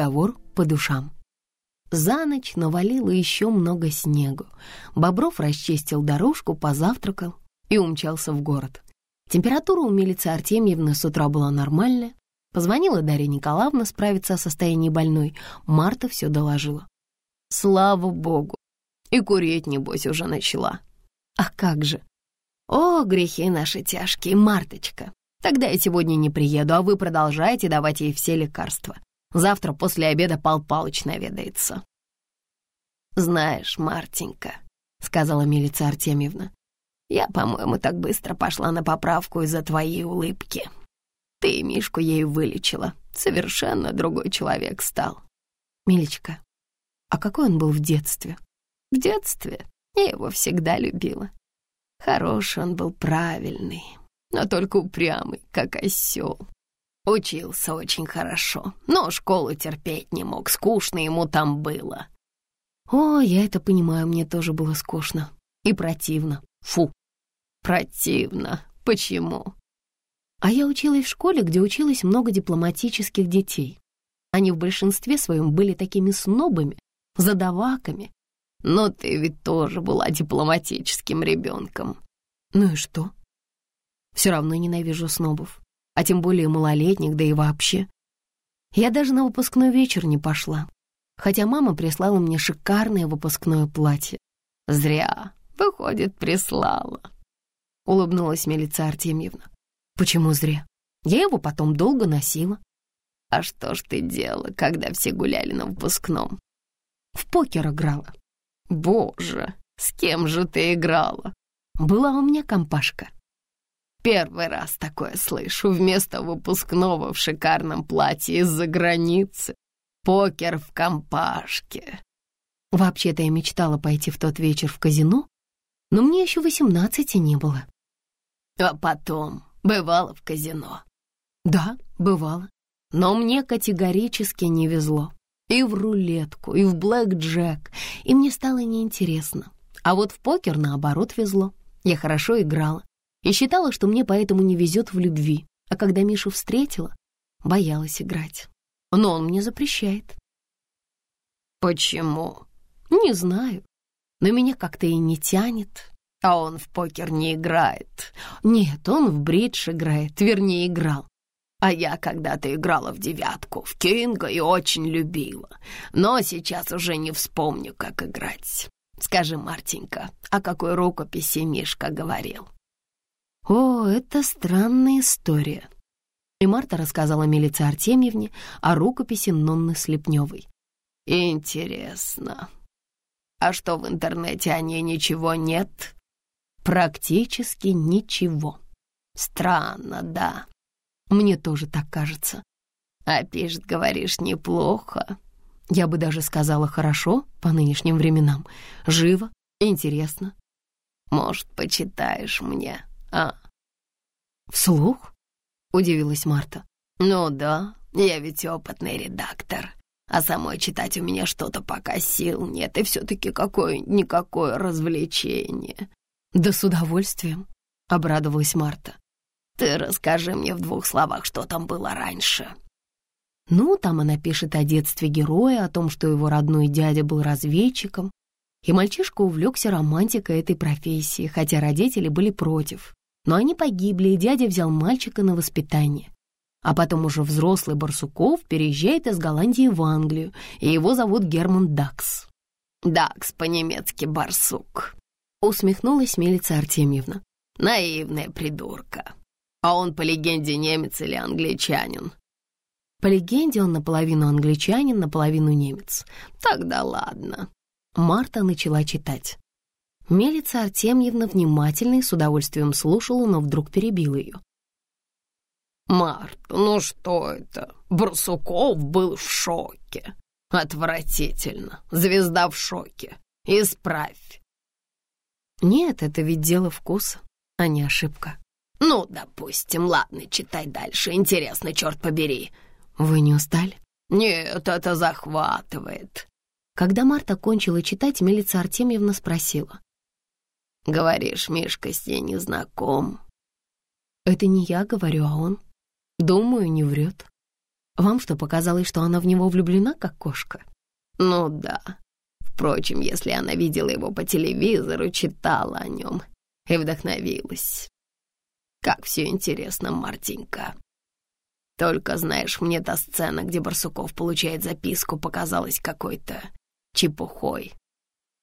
Разговор по душам. За ночь навалило еще много снегу. Бобров расчистил дорожку, позавтракал и умчался в город. Температура у милицы Артемьевны с утра была нормальная. Позвонила Дарья Николаевна справиться о состоянии больной. Марта все доложила. Слава богу. И курить, небось, уже начала. А как же? О, грехи наши тяжкие, Марточка. Тогда я сегодня не приеду, а вы продолжаете давать ей все лекарства. Завтра после обеда Пал Палыч наведается. «Знаешь, Мартенька», — сказала милица Артемьевна, «я, по-моему, так быстро пошла на поправку из-за твоей улыбки. Ты Мишку ею вылечила, совершенно другой человек стал». «Милечка, а какой он был в детстве?» «В детстве я его всегда любила. Хороший он был, правильный, но только упрямый, как осел. Учился очень хорошо, но школу терпеть не мог, скучно ему там было. О, я это понимаю, мне тоже было скучно. И противно. Фу. Противно. Почему? А я училась в школе, где училось много дипломатических детей. Они в большинстве своем были такими снобами, задаваками. Но ты ведь тоже была дипломатическим ребенком. Ну и что? Все равно ненавижу снобов а тем более малолетних, да и вообще. Я даже на выпускной вечер не пошла, хотя мама прислала мне шикарное выпускное платье. Зря, выходит, прислала. Улыбнулась милица Артемьевна. Почему зря? Я его потом долго носила. А что ж ты делала, когда все гуляли на выпускном? В покер играла. Боже, с кем же ты играла? Была у меня компашка. Первый раз такое слышу вместо выпускного в шикарном платье из-за границы. Покер в компашке. Вообще-то я мечтала пойти в тот вечер в казино, но мне еще восемнадцати не было. А потом бывало в казино. Да, бывало. Но мне категорически не везло. И в рулетку, и в блэк-джек, и мне стало неинтересно. А вот в покер, наоборот, везло. Я хорошо играла и считала, что мне поэтому не везет в любви, а когда Мишу встретила, боялась играть. Но он мне запрещает. Почему? Не знаю. Но меня как-то и не тянет. А он в покер не играет. Нет, он в бридж играет, вернее, играл. А я когда-то играла в девятку, в кинга и очень любила. Но сейчас уже не вспомню, как играть. Скажи, Мартенька, о какой рукописи Мишка говорил? О, это странная история. И Марта рассказала милице Артемьевне о рукописи Нонны Слепневой. Интересно. А что, в интернете о ней ничего нет? Практически ничего. Странно, да. Мне тоже так кажется. А пишет, говоришь, неплохо. Я бы даже сказала хорошо по нынешним временам. Живо, интересно. Может, почитаешь мне? «А, вслух?» — удивилась Марта. «Ну да, я ведь опытный редактор, а самой читать у меня что-то пока сил нет, и все-таки какое-никакое развлечение». «Да с удовольствием», — обрадовалась Марта. «Ты расскажи мне в двух словах, что там было раньше». Ну, там она пишет о детстве героя, о том, что его родной дядя был разведчиком, и мальчишка увлекся романтикой этой профессии, хотя родители были против. Но они погибли, и дядя взял мальчика на воспитание. А потом уже взрослый Барсуков переезжает из Голландии в Англию, и его зовут Герман Дакс. «Дакс по-немецки барсук», — усмехнулась милица Артемьевна. «Наивная придурка. А он по легенде немец или англичанин?» По легенде он наполовину англичанин, наполовину немец. Тогда ладно. Марта начала читать. Мелица Артемьевна внимательно и с удовольствием слушала, но вдруг перебила ее. «Марта, ну что это? Барсуков был в шоке. Отвратительно. Звезда в шоке. Исправь». «Нет, это ведь дело вкуса, а не ошибка». «Ну, допустим. Ладно, читай дальше. Интересно, черт побери». «Вы не устали?» «Нет, это захватывает». Когда Марта кончила читать, милица Артемьевна спросила. Говоришь, Мишка с ней не знаком. Это не я говорю, а он. Думаю, не врет. Вам что, показалось, что она в него влюблена, как кошка? Ну да. Впрочем, если она видела его по телевизору, читала о нем и вдохновилась. Как все интересно, Мартинка. Только, знаешь, мне та сцена, где Барсуков получает записку, показалась какой-то чепухой.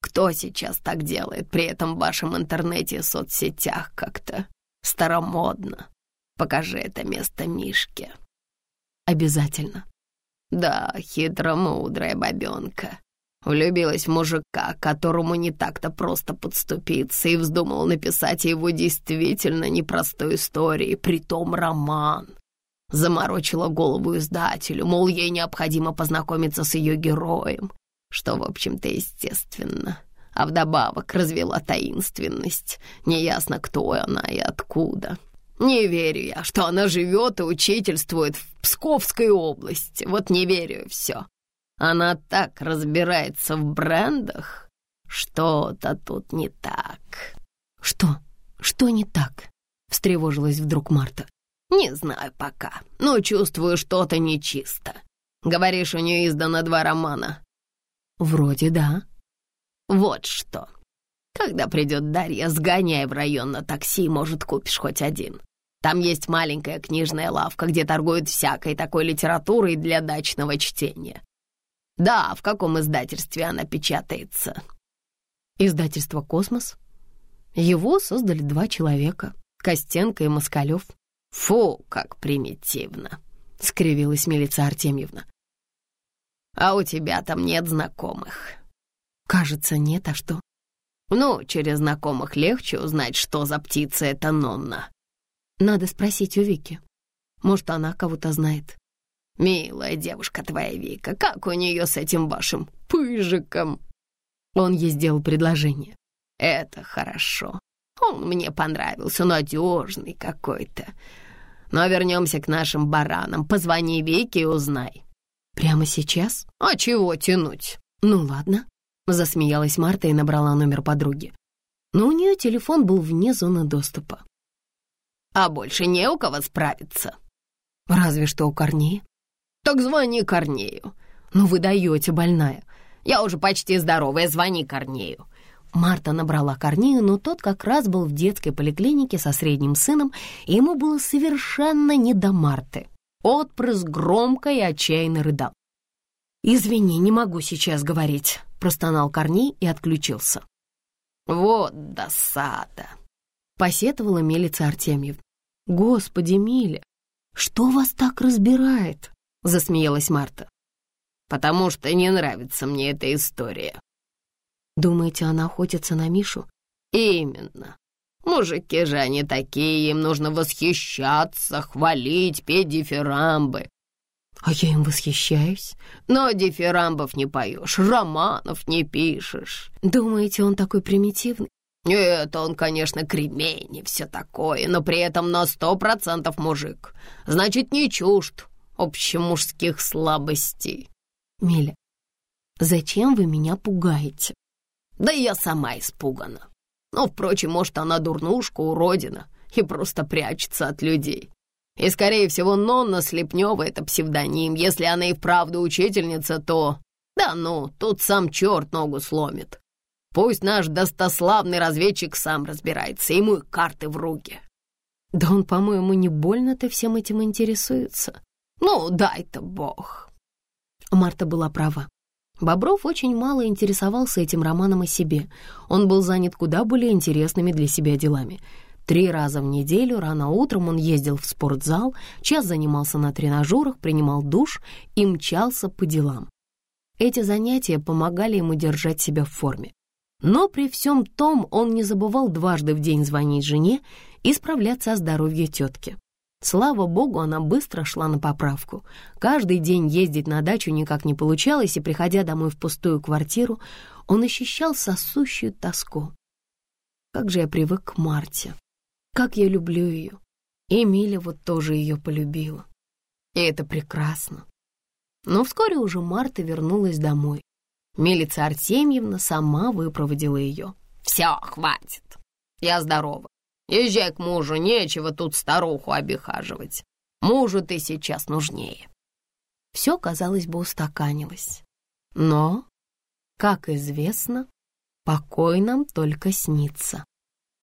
Кто сейчас так делает? При этом в вашем интернете и соцсетях как-то старомодно. Покажи это место Мишке. Обязательно. Да, хитро-мудрая бабенка. Влюбилась в мужика, которому не так-то просто подступиться, и вздумал написать его действительно непростой истории, притом роман. Заморочила голову издателю, мол, ей необходимо познакомиться с ее героем, что, в общем-то, естественно. А вдобавок развела таинственность. Неясно, кто она и откуда. Не верю я, что она живет и учительствует в Псковской области. Вот не верю все. Она так разбирается в брендах. Что-то тут не так. Что? Что не так? Встревожилась вдруг Марта. Не знаю пока, но чувствую что-то нечисто. Говоришь, у нее издано два романа. «Вроде да». «Вот что. Когда придет Дарья, сгоняй в район на такси, может, купишь хоть один. Там есть маленькая книжная лавка, где торгуют всякой такой литературой для дачного чтения. Да, в каком издательстве она печатается?» «Издательство «Космос». Его создали два человека, Костенко и Москалев. «Фу, как примитивно!» — скривилась милица Артемьевна. А у тебя там нет знакомых?» «Кажется, нет, а что?» «Ну, через знакомых легче узнать, что за птица эта Нонна». «Надо спросить у Вики. Может, она кого-то знает». «Милая девушка твоя Вика, как у нее с этим вашим пыжиком?» Он ей сделал предложение. «Это хорошо. Он мне понравился, надежный какой-то. Но вернемся к нашим баранам. Позвони Вике и узнай, «Прямо сейчас? А чего тянуть?» «Ну ладно», — засмеялась Марта и набрала номер подруги. Но у нее телефон был вне зоны доступа. «А больше не у кого справиться?» «Разве что у Корнея». «Так звони Корнею». «Ну вы даете, больная». «Я уже почти здоровая, звони Корнею». Марта набрала Корнею, но тот как раз был в детской поликлинике со средним сыном, и ему было совершенно не до Марты. Отпрыск громко и отчаянно рыдал. «Извини, не могу сейчас говорить», — простонал Корней и отключился. «Вот досада!» — посетовала милица Артемьев. «Господи, Миля, что вас так разбирает?» — засмеялась Марта. «Потому что не нравится мне эта история». «Думаете, она охотится на Мишу?» «Именно. Мужики же они такие, им нужно восхищаться, хвалить, петь дифирамбы. А я им восхищаюсь. Но дифирамбов не поешь, романов не пишешь. Думаете, он такой примитивный? Нет, он, конечно, кремень и все такое, но при этом на сто процентов мужик. Значит, не чужд общемужских слабостей. Миля, зачем вы меня пугаете? Да я сама испугана. Но, впрочем, может, она дурнушка, уродина и просто прячется от людей. И, скорее всего, Нонна Слепнева — это псевдоним. Если она и вправду учительница, то... Да ну, тут сам черт ногу сломит. Пусть наш достославный разведчик сам разбирается, ему и карты в руки. Да он, по-моему, не больно-то всем этим интересуется. Ну, дай-то бог. Марта была права. Бобров очень мало интересовался этим романом о себе. Он был занят куда более интересными для себя делами. Три раза в неделю рано утром он ездил в спортзал, час занимался на тренажерах, принимал душ и мчался по делам. Эти занятия помогали ему держать себя в форме. Но при всем том он не забывал дважды в день звонить жене и справляться о здоровье тетки. Слава богу, она быстро шла на поправку. Каждый день ездить на дачу никак не получалось, и, приходя домой в пустую квартиру, он ощущал сосущую тоску. Как же я привык к Марте. Как я люблю ее. Эмиля вот тоже ее полюбила. И это прекрасно. Но вскоре уже Марта вернулась домой. Милица Артемьевна сама выпроводила ее. «Все, хватит. Я здорова. Езжай к мужу, нечего тут старуху обихаживать. Мужу ты сейчас нужнее». все, казалось бы, устаканилось. Но, как известно, покой нам только снится.